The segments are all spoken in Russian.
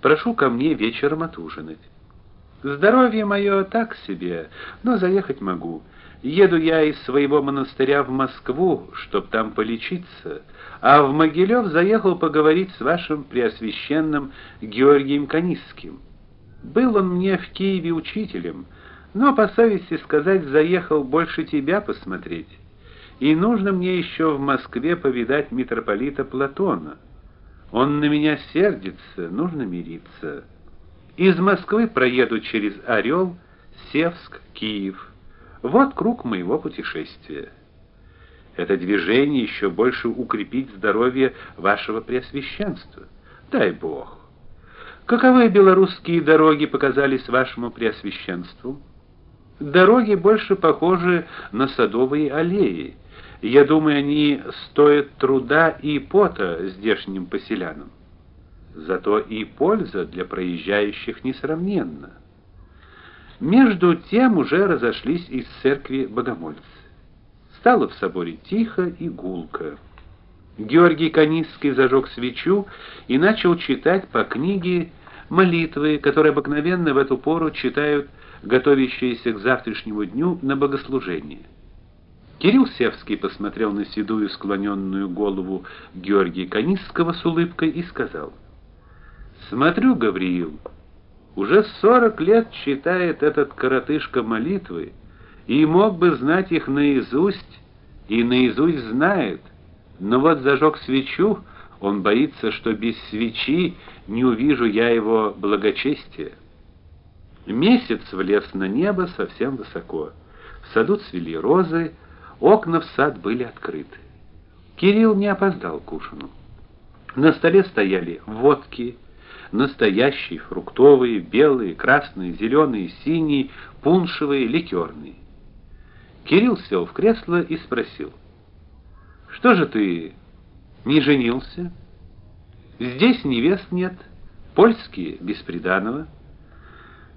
Прошу ко мне вечером отужинать. Здоровье мое так себе, но заехать могу. Еду я из своего монастыря в Москву, чтоб там полечиться, а в Могилев заехал поговорить с вашим преосвященным Георгием Канисским. Был он мне в Киеве учителем, но по совести сказать, заехал больше тебя посмотреть. И нужно мне еще в Москве повидать митрополита Платона. Он на меня сердится, нужно мириться. Из Москвы проеду через Орел, Севск, Киев. Вот круг моего путешествия. Это движение еще больше укрепит здоровье вашего преосвященства. Дай Бог. Каковы белорусские дороги показались вашему преосвященству? Дороги больше похожи на садовые аллеи. Я думаю, они стоят труда и пота здешним поселянам. Зато и польза для проезжающих несравненна. Между тем уже разошлись из церкви богомольцы. Стало в соборе тихо и гулко. Георгий Канисский зажег свечу и начал читать по книге молитвы, которые обыкновенно в эту пору читают готовящиеся к завтрашнему дню на богослужение. Кирилл Севский посмотрел на седую склоненную голову Георгия Канисского с улыбкой и сказал: "Смотрю, Гавриил, уже сорок лет читает этот коротышка молитвы и мог бы знать их наизусть, и наизусть знает. Но вот зажег свечу, он боится, что без свечи не увижу я его благочестия". Месяц влез на небо совсем высоко. В саду цвели розы, окна в сад были открыты. Кирилл не опоздал к ужину. На столе стояли водки, настоящие, фруктовые, белые, красные, зеленые, синие, пуншевые, ликерные. Кирилл сел в кресло и спросил: "Что же ты не женился? Здесь невест нет, польские без приданого".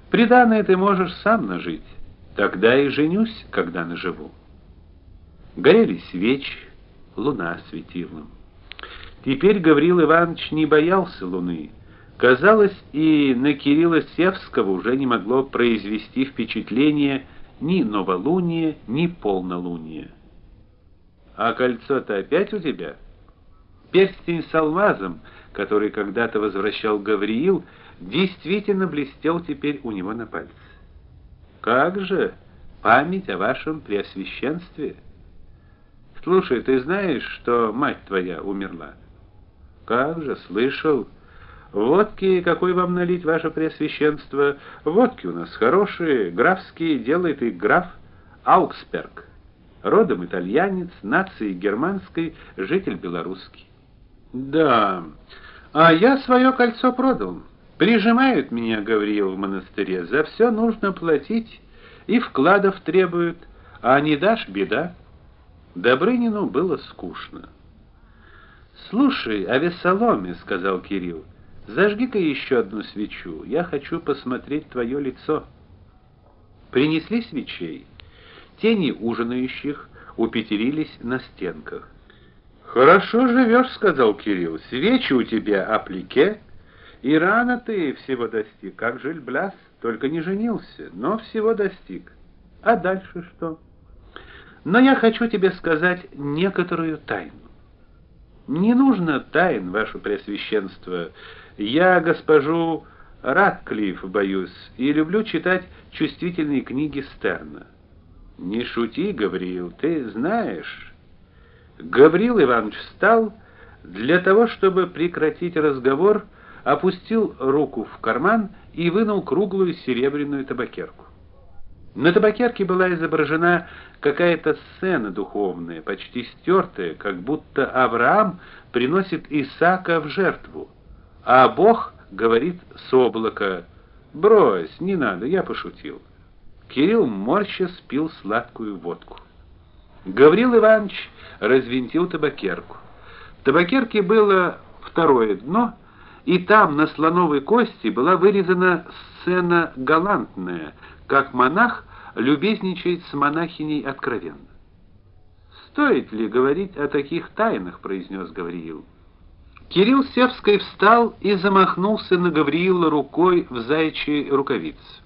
Приданое ты можешь сам нажить. Тогда и женюсь, когда наживу. Горели свечи, луна светила. Теперь Гаврил Иванович не боялся луны. Казалось, и на Кирилла Севского уже не могло произвести впечатление ни новолуние, ни полнолуние. А кольцо-то опять у тебя? Перстень с алмазом, который когда-то возвращал Гавриил, действительно блестел теперь у него на пальце. Как же память о вашем преосвященстве? Слушай, ты знаешь, что мать твоя умерла? Как же, слышал. Водки какой вам налить, ваше преосвященство? Водки у нас хорошие, графские, делает их граф Ауксберг. Родом итальянец, нации германской, житель белорусский. Да. А я свое кольцо продал. Прижимают меня, Гавриил, в монастыре, за все нужно платить, и вкладов требуют, а не дашь беда. Добрынину было скучно. Слушай, а Весоломе, сказал Кирилл. Зажги-ка еще одну свечу. Я хочу посмотреть твое лицо. Принесли свечей. Тени ужинающих упетерились на стенках. Хорошо живешь, сказал Кирилл. Свечи у тебя аплике, и рано ты всего достиг, как Жильбляс, только не женился, но всего достиг. А дальше что? Но я хочу тебе сказать некоторую тайну. Не нужно тайн, ваше преосвященство. Я госпожу Ратклифф боюсь и люблю читать чувствительные книги Стерна. Не шути, Гавриил, ты знаешь. Гавриил Иванович встал для того, чтобы прекратить разговор опустил руку в карман и вынул круглую серебряную табакерку. На табакерке была изображена какая-то сцена духовная, почти стертая, как будто Авраам приносит Исаака в жертву, а Бог говорит с облака: "Брось, не надо, я пошутил". Кирилл морща спил сладкую водку. Гаврил Иванович развинтил табакерку. В табакерке было второе дно, и там на слоновой кости была вырезана сцена галантная, как монах любезничает с монахиней откровенно. Стоит ли говорить о таких тайнах, произнес Гавриил. Кирилл Севский встал и замахнулся на Гавриила рукой в заячьей рукавице.